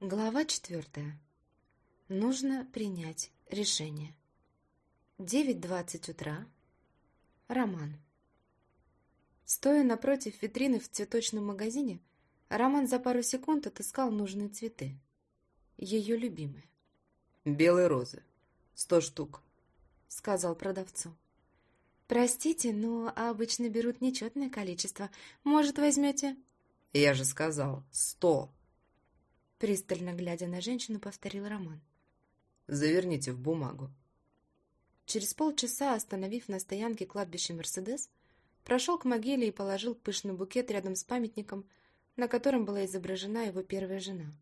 Глава четвертая. Нужно принять решение. 9.20 утра. Роман. Стоя напротив витрины в цветочном магазине, Роман за пару секунд отыскал нужные цветы. Ее любимые. «Белые розы. Сто штук», — сказал продавцу. «Простите, но обычно берут нечетное количество. Может, возьмете...» «Я же сказал, сто!» Пристально глядя на женщину, повторил Роман. «Заверните в бумагу». Через полчаса, остановив на стоянке кладбище «Мерседес», прошел к могиле и положил пышный букет рядом с памятником, на котором была изображена его первая жена.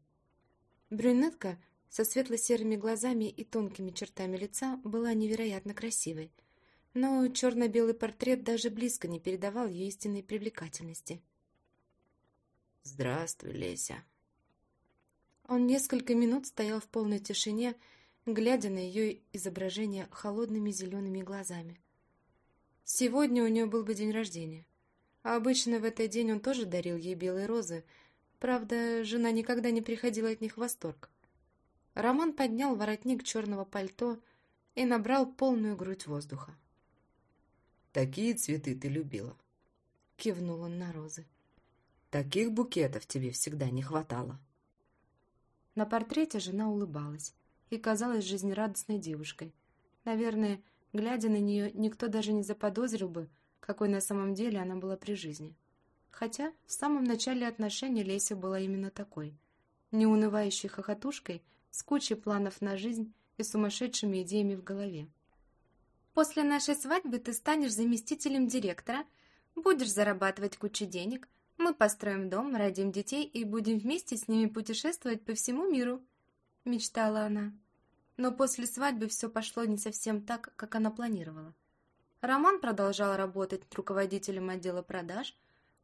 Брюнетка со светло-серыми глазами и тонкими чертами лица была невероятно красивой, но черно-белый портрет даже близко не передавал ее истинной привлекательности. «Здравствуй, Леся», он несколько минут стоял в полной тишине, глядя на ее изображение холодными зелеными глазами. Сегодня у нее был бы день рождения. А обычно в этот день он тоже дарил ей белые розы. Правда, жена никогда не приходила от них в восторг. Роман поднял воротник черного пальто и набрал полную грудь воздуха. «Такие цветы ты любила?» — кивнул он на розы. «Таких букетов тебе всегда не хватало». На портрете жена улыбалась и казалась жизнерадостной девушкой. Наверное, глядя на нее, никто даже не заподозрил бы, какой на самом деле она была при жизни. Хотя в самом начале отношений Леся была именно такой. Неунывающей хохотушкой, с кучей планов на жизнь и сумасшедшими идеями в голове. «После нашей свадьбы ты станешь заместителем директора, будешь зарабатывать кучу денег, мы построим дом, родим детей и будем вместе с ними путешествовать по всему миру», — мечтала она. Но после свадьбы все пошло не совсем так, как она планировала. Роман продолжал работать руководителем отдела продаж,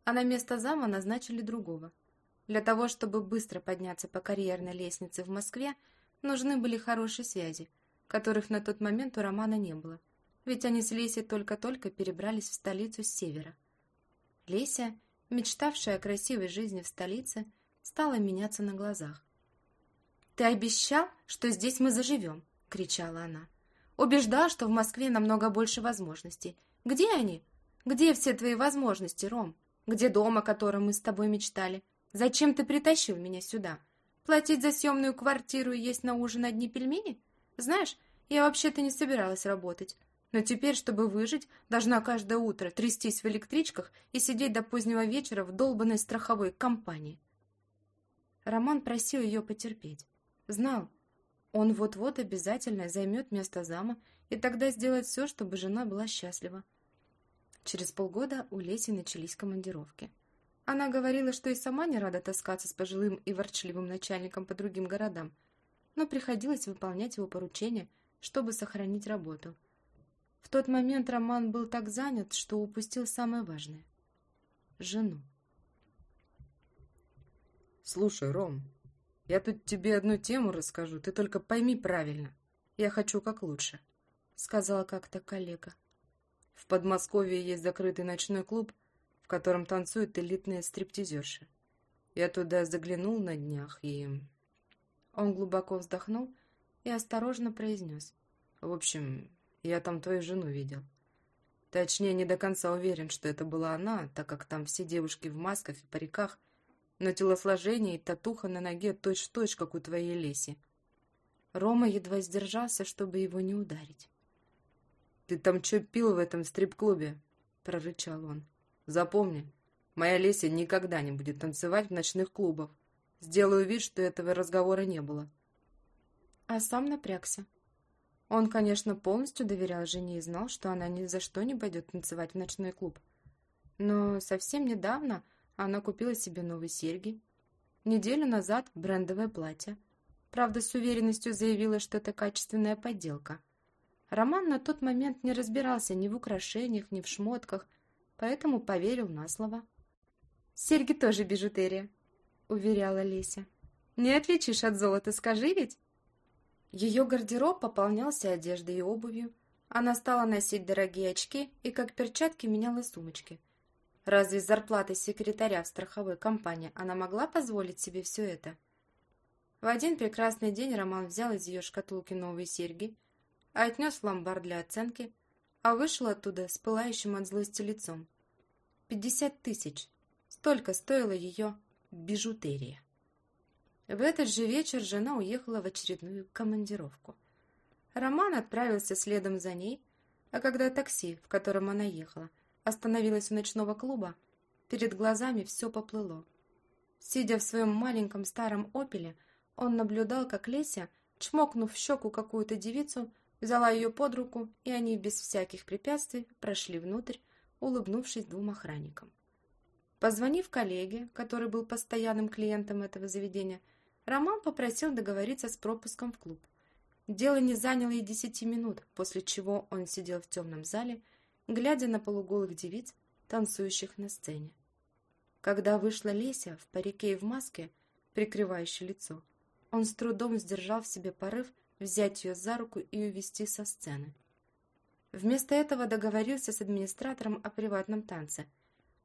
а на место зама назначили другого. Для того, чтобы быстро подняться по карьерной лестнице в Москве, нужны были хорошие связи, которых на тот момент у Романа не было, ведь они с Лесей только-только перебрались в столицу с севера. Леся мечтавшая о красивой жизни в столице, стала меняться на глазах. «Ты обещал, что здесь мы заживем!» — кричала она. «Убеждал, что в Москве намного больше возможностей. Где они? Где все твои возможности, Ром? Где дом, о котором мы с тобой мечтали? Зачем ты притащил меня сюда? Платить за съемную квартиру и есть на ужин одни пельмени? Знаешь, я вообще-то не собиралась работать. Но теперь, чтобы выжить, должна каждое утро трястись в электричках и сидеть до позднего вечера в долбанной страховой компании. Роман просил ее потерпеть. Знал, он вот-вот обязательно займет место зама и тогда сделает все, чтобы жена была счастлива. Через полгода у Леси начались командировки. Она говорила, что и сама не рада таскаться с пожилым и ворчливым начальником по другим городам, но приходилось выполнять его поручения, чтобы сохранить работу – в тот момент Роман был так занят, что упустил самое важное — жену. «Слушай, Ром, я тут тебе одну тему расскажу, ты только пойми правильно. Я хочу как лучше», — сказала как-то коллега. «В Подмосковье есть закрытый ночной клуб, в котором танцуют элитные стриптизерши. Я туда заглянул на днях и...» Он глубоко вздохнул и осторожно произнес. «В общем, я там твою жену видел. Точнее, не до конца уверен, что это была она, так как там все девушки в масках и париках, но телосложение и татуха на ноге точь-в-точь, как у твоей Леси. Рома едва сдержался, чтобы его не ударить. «Ты там что пил в этом стрип-клубе?» — прорычал он. «Запомни, моя Леся никогда не будет танцевать в ночных клубах. Сделаю вид, что этого разговора не было». А сам напрягся. Он, конечно, полностью доверял жене и знал, что она ни за что не пойдет танцевать в ночной клуб. Но совсем недавно она купила себе новые серьги. Неделю назад брендовое платье. Правда, с уверенностью заявила, что это качественная подделка. Роман на тот момент не разбирался ни в украшениях, ни в шмотках, поэтому поверил на слово. «Серьги тоже бижутерия», — уверяла Леся. «Не отличишь от золота, скажи ведь?» Ее гардероб пополнялся одеждой и обувью. Она стала носить дорогие очки и как перчатки меняла сумочки. Разве с зарплатой секретаря в страховой компании она могла позволить себе все это? В один прекрасный день Роман взял из ее шкатулки новые серьги, отнес в ломбард для оценки, а вышел оттуда с пылающим от злости лицом. Пятьдесят тысяч. Столько стоила ее бижутерия. В этот же вечер жена уехала в очередную командировку. Роман отправился следом за ней, а когда такси, в котором она ехала, остановилось у ночного клуба, перед глазами все поплыло. Сидя в своем маленьком старом «Опеле», он наблюдал, как Леся, чмокнув в щеку какую-то девицу, взяла ее под руку, и они без всяких препятствий прошли внутрь, улыбнувшись двум охранникам. Позвонив коллеге, который был постоянным клиентом этого заведения, Роман попросил договориться с пропуском в клуб. Дело не заняло и десяти минут, после чего он сидел в темном зале, глядя на полуголых девиц, танцующих на сцене. Когда вышла Леся в парике и в маске, прикрывающей лицо, он с трудом сдержал в себе порыв взять ее за руку и увести со сцены. Вместо этого договорился с администратором о приватном танце,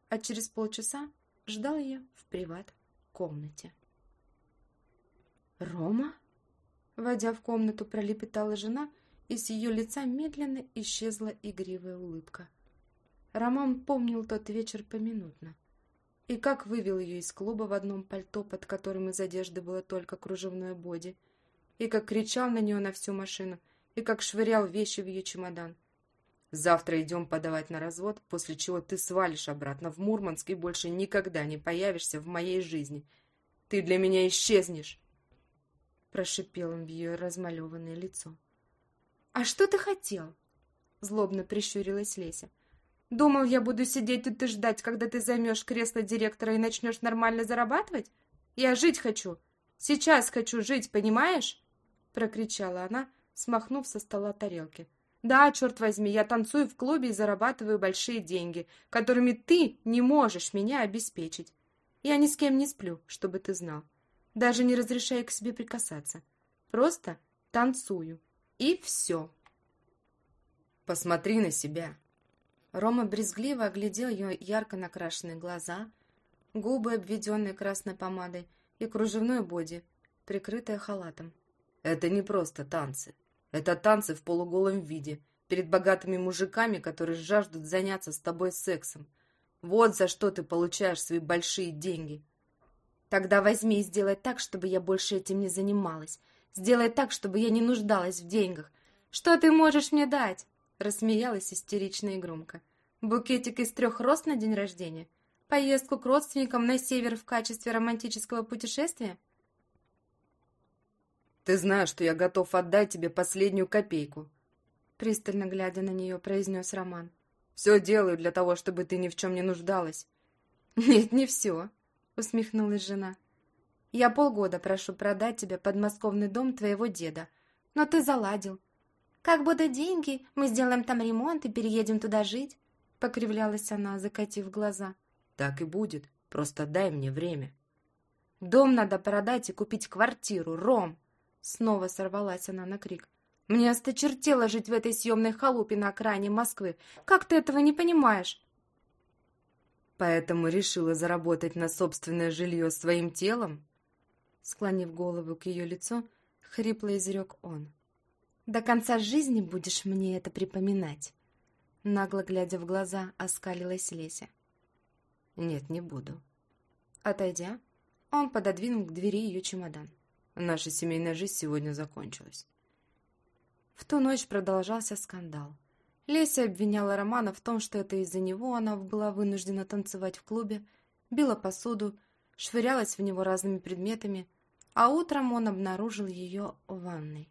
а через полчаса ждал ее в приват-комнате. «Рома?» Войдя в комнату, пролепетала жена, и с ее лица медленно исчезла игривая улыбка. Роман помнил тот вечер поминутно. И как вывел ее из клуба в одном пальто, под которым из одежды было только кружевное боди, и как кричал на нее на всю машину, и как швырял вещи в ее чемодан. Завтра идем подавать на развод, после чего ты свалишь обратно в Мурманск и больше никогда не появишься в моей жизни. Ты для меня исчезнешь!» Прошипел он в ее размалеванное лицо. «А что ты хотел?» Злобно прищурилась Леся. «Думал, я буду сидеть тут и ждать, когда ты займешь кресло директора и начнешь нормально зарабатывать? Я жить хочу! Сейчас хочу жить, понимаешь?» Прокричала она, смахнув со стола тарелки. Да, черт возьми, я танцую в клубе и зарабатываю большие деньги, которыми ты не можешь меня обеспечить. Я ни с кем не сплю, чтобы ты знал. Даже не разрешаю к себе прикасаться. Просто танцую. И все. Посмотри на себя. Рома брезгливо оглядел ее ярко накрашенные глаза, губы, обведенные красной помадой, и кружевное боди, прикрытое халатом. Это не просто танцы. Это танцы в полуголом виде, перед богатыми мужиками, которые жаждут заняться с тобой сексом. Вот за что ты получаешь свои большие деньги. Тогда возьми и сделай так, чтобы я больше этим не занималась. Сделай так, чтобы я не нуждалась в деньгах. Что ты можешь мне дать? Рассмеялась истерично и громко. Букетик из трех роз на день рождения? Поездку к родственникам на север в качестве романтического путешествия? «Ты знаешь, что я готов отдать тебе последнюю копейку», пристально глядя на нее, произнес Роман. «Все делаю для того, чтобы ты ни в чем не нуждалась». «Нет, не все», усмехнулась жена. «Я полгода прошу продать тебе подмосковный дом твоего деда, но ты заладил. Как будут деньги, мы сделаем там ремонт и переедем туда жить», покривлялась она, закатив глаза. «Так и будет, просто дай мне время». «Дом надо продать и купить квартиру, Ром!» Снова сорвалась она на крик. «Мне осточертело жить в этой съемной халупе на окраине Москвы. Как ты этого не понимаешь?» «Поэтому решила заработать на собственное жилье своим телом?» Склонив голову к ее лицу, хрипло изрек он. «До конца жизни будешь мне это припоминать!» Нагло глядя в глаза, оскалилась Леся. «Нет, не буду». Отойдя, он пододвинул к двери ее чемодан. Наша семейная жизнь сегодня закончилась. В ту ночь продолжался скандал. Леся обвиняла Романа в том, что это из-за него она была вынуждена танцевать в клубе, била посуду, швырялась в него разными предметами, а утром он обнаружил ее в ванной.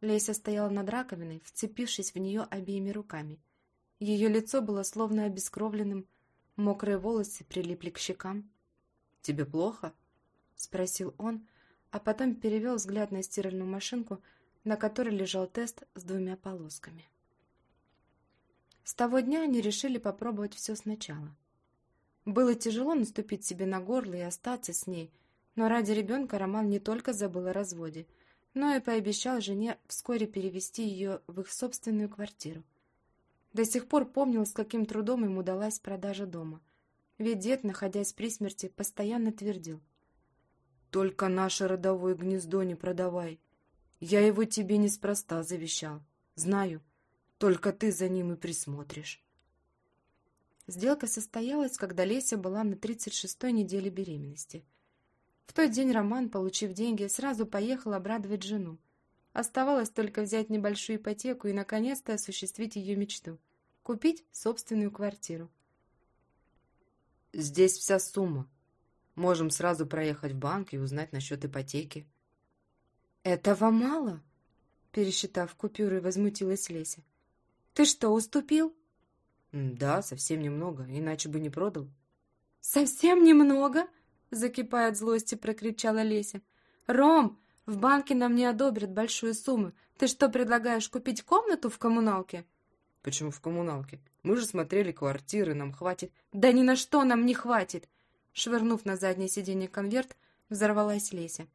Леся стояла над раковиной, вцепившись в нее обеими руками. Ее лицо было словно обескровленным, мокрые волосы прилипли к щекам. «Тебе плохо?» — спросил он, а потом перевел взгляд на стиральную машинку, на которой лежал тест с двумя полосками. С того дня они решили попробовать все сначала. Было тяжело наступить себе на горло и остаться с ней, но ради ребенка Роман не только забыл о разводе, но и пообещал жене вскоре перевести ее в их собственную квартиру. До сих пор помнил, с каким трудом ему удалась продажа дома, ведь дед, находясь при смерти, постоянно твердил – Только наше родовое гнездо не продавай. Я его тебе неспроста завещал. Знаю, только ты за ним и присмотришь. Сделка состоялась, когда Леся была на 36-й неделе беременности. В тот день Роман, получив деньги, сразу поехал обрадовать жену. Оставалось только взять небольшую ипотеку и, наконец-то, осуществить ее мечту – купить собственную квартиру. «Здесь вся сумма. Можем сразу проехать в банк и узнать насчет ипотеки». «Этого мало?» – пересчитав купюры, возмутилась Леся. «Ты что, уступил?» «Да, совсем немного, иначе бы не продал». «Совсем немного?» – закипая от злости, прокричала Леся. «Ром, в банке нам не одобрят большую сумму. Ты что, предлагаешь купить комнату в коммуналке?» «Почему в коммуналке? Мы же смотрели квартиры, нам хватит». «Да ни на что нам не хватит!» Швырнув на заднее сиденье конверт, взорвалась Леся.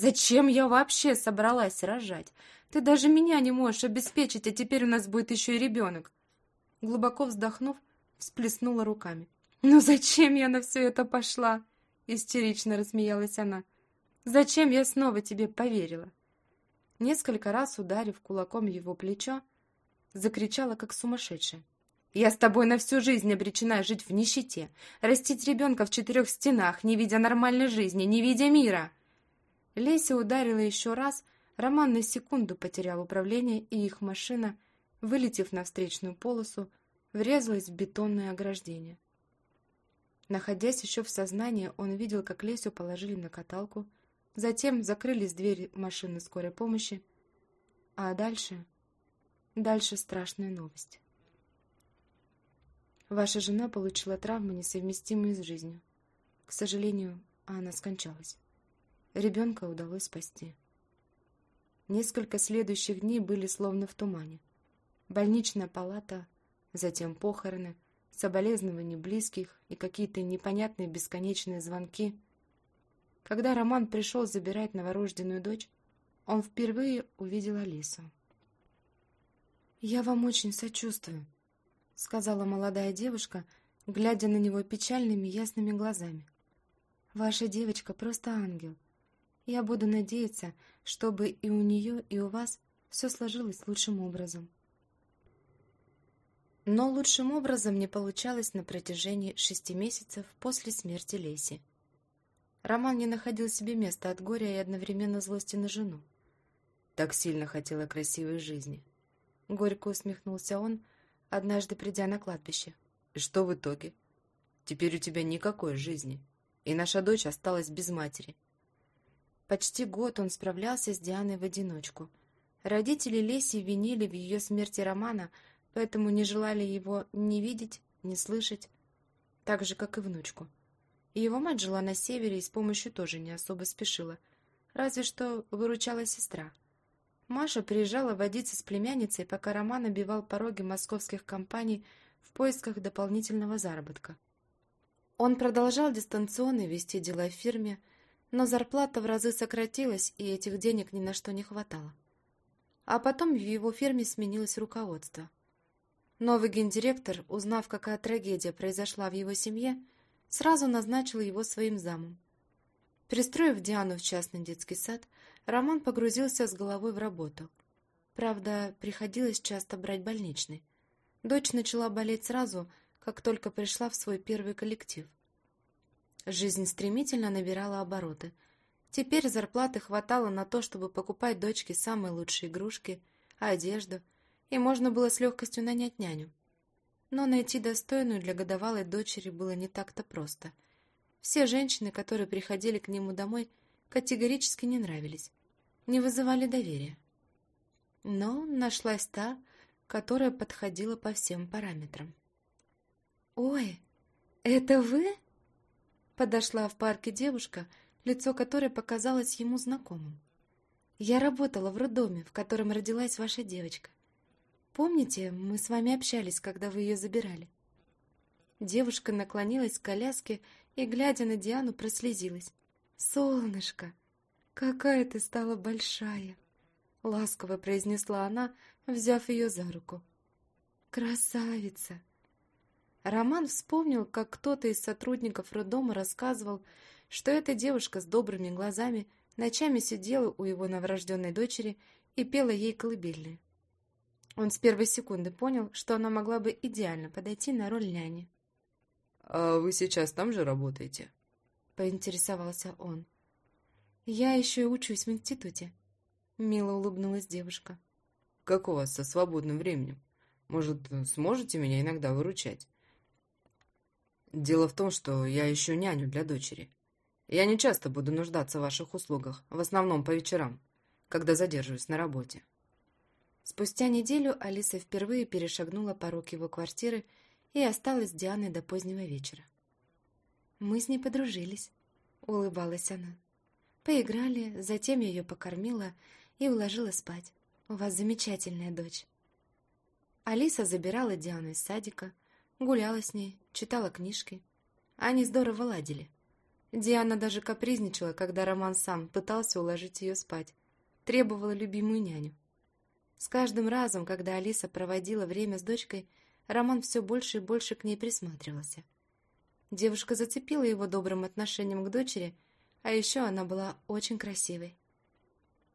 «Зачем я вообще собралась рожать? Ты даже меня не можешь обеспечить, а теперь у нас будет еще и ребенок!» Глубоко вздохнув, всплеснула руками. «Ну зачем я на все это пошла?» Истерично рассмеялась она. «Зачем я снова тебе поверила?» Несколько раз ударив кулаком его плечо, закричала, как сумасшедшая. «Я с тобой на всю жизнь обречена жить в нищете, растить ребенка в четырех стенах, не видя нормальной жизни, не видя мира!» Леся ударила еще раз, Роман на секунду потерял управление, и их машина, вылетев на встречную полосу, врезалась в бетонное ограждение. Находясь еще в сознании, он видел, как Лесю положили на каталку, затем закрылись двери машины скорой помощи, а дальше... Дальше страшная новость. Ваша жена получила травму, несовместимую с жизнью. К сожалению, она скончалась. Ребенка удалось спасти. Несколько следующих дней были словно в тумане. Больничная палата, затем похороны, соболезнования близких и какие-то непонятные бесконечные звонки. Когда Роман пришел забирать новорожденную дочь, он впервые увидел Алису. «Я вам очень сочувствую», — сказала молодая девушка, глядя на него печальными ясными глазами. «Ваша девочка просто ангел. Я буду надеяться, чтобы и у нее, и у вас все сложилось лучшим образом. Но лучшим образом не получалось на протяжении шести месяцев после смерти Леси. Роман не находил себе места от горя и одновременно злости на жену. Так сильно хотела красивой жизни. Горько усмехнулся он, однажды придя на кладбище. И что в итоге? Теперь у тебя никакой жизни, и наша дочь осталась без матери. Почти год он справлялся с Дианой в одиночку. Родители Леси винили в ее смерти Романа, поэтому не желали его ни видеть, ни слышать, так же, как и внучку. Его мать жила на севере и с помощью тоже не особо спешила, разве что выручала сестра. Маша приезжала водиться с племянницей, пока Роман обивал пороги московских компаний в поисках дополнительного заработка. Он продолжал дистанционно вести дела в фирме, но зарплата в разы сократилась, и этих денег ни на что не хватало. А потом в его фирме сменилось руководство. Новый гендиректор, узнав, какая трагедия произошла в его семье, сразу назначил его своим замом. Пристроив Диану в частный детский сад, Роман погрузился с головой в работу. Правда, приходилось часто брать больничный. Дочь начала болеть сразу, как только пришла в свой первый коллектив – Жизнь стремительно набирала обороты. Теперь зарплаты хватало на то, чтобы покупать дочке самые лучшие игрушки, одежду, и можно было с легкостью нанять няню. Но найти достойную для годовалой дочери было не так-то просто. Все женщины, которые приходили к нему домой, категорически не нравились, не вызывали доверия. Но нашлась та, которая подходила по всем параметрам. «Ой, это вы?» Подошла в парке девушка, лицо которой показалось ему знакомым. «Я работала в роддоме, в котором родилась ваша девочка. Помните, мы с вами общались, когда вы ее забирали?» Девушка наклонилась к коляске и, глядя на Диану, прослезилась. «Солнышко, какая ты стала большая!» Ласково произнесла она, взяв ее за руку. «Красавица!» Роман вспомнил, как кто-то из сотрудников роддома рассказывал, что эта девушка с добрыми глазами ночами сидела у его новорожденной дочери и пела ей колыбельные. Он с первой секунды понял, что она могла бы идеально подойти на роль няни. «А вы сейчас там же работаете?» — поинтересовался он. «Я еще и учусь в институте», — мило улыбнулась девушка. «Как у вас со свободным временем? Может, сможете меня иногда выручать?» «Дело в том, что я ищу няню для дочери. Я не часто буду нуждаться в ваших услугах, в основном по вечерам, когда задерживаюсь на работе». Спустя неделю Алиса впервые перешагнула порог его квартиры и осталась с Дианой до позднего вечера. «Мы с ней подружились», — улыбалась она. «Поиграли, затем я ее покормила и уложила спать. У вас замечательная дочь». Алиса забирала Диану из садика, гуляла с ней, читала книжки. Они здорово ладили. Диана даже капризничала, когда Роман сам пытался уложить ее спать, требовала любимую няню. С каждым разом, когда Алиса проводила время с дочкой, Роман все больше и больше к ней присматривался. Девушка зацепила его добрым отношением к дочери, а еще она была очень красивой.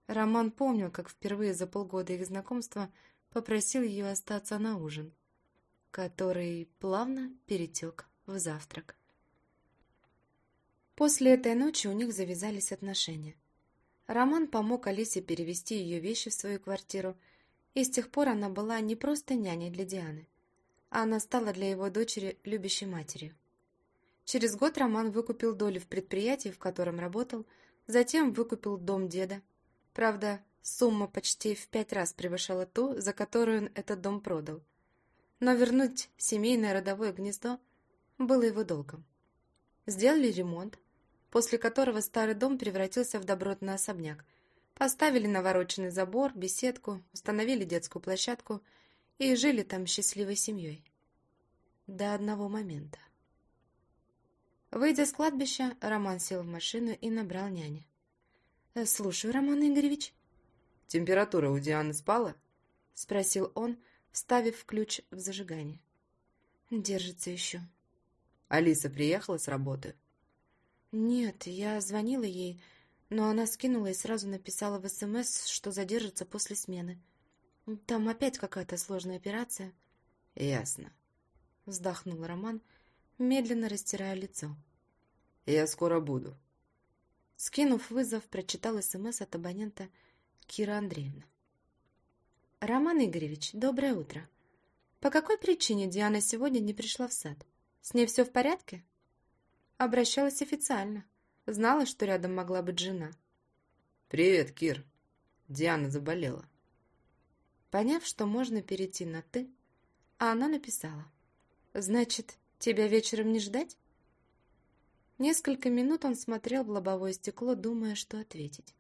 Роман помнил, как впервые за полгода их знакомства попросил ее остаться на ужин, который плавно перетек в завтрак. После этой ночи у них завязались отношения. Роман помог Алисе перевести ее вещи в свою квартиру и с тех пор она была не просто няней для Дианы, а она стала для его дочери любящей матерью. Через год Роман выкупил долю в предприятии, в котором работал, затем выкупил дом деда. Правда, сумма почти в пять раз превышала ту, за которую он этот дом продал. Но вернуть семейное родовое гнездо было его долгом. Сделали ремонт, после которого старый дом превратился в добротный особняк, Поставили навороченный забор, беседку, установили детскую площадку и жили там счастливой семьей. До одного момента. Выйдя с кладбища, Роман сел в машину и набрал няне. «Э, «Слушаю, Роман Игоревич». «Температура у Дианы спала?» — спросил он, вставив ключ в зажигание. «Держится еще». «Алиса приехала с работы?» «Нет, я звонила ей, но она скинула и сразу написала в СМС, что задержится после смены. Там опять какая-то сложная операция. Ясно. Вздохнул Роман, медленно растирая лицо. Я скоро буду. Скинув вызов, прочитал СМС от абонента Кира Андреевна. Роман Игоревич, доброе утро. По какой причине Диана сегодня не пришла в сад? С ней все в порядке? Обращалась официально. Знала, что рядом могла быть жена. «Привет, Кир. Диана заболела». Поняв, что можно перейти на «ты», а она написала. «Значит, тебя вечером не ждать?» Несколько минут он смотрел в лобовое стекло, думая, что ответить.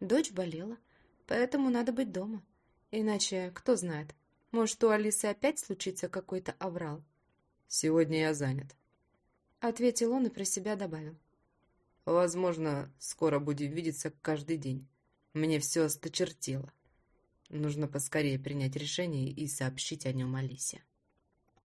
Дочь болела, поэтому надо быть дома. Иначе, кто знает, может, у Алисы опять случится какой-то аврал. «Сегодня я занят», — ответил он и про себя добавил. Возможно, скоро будем видеться каждый день. Мне все осточертело. Нужно поскорее принять решение и сообщить о нем Алисе.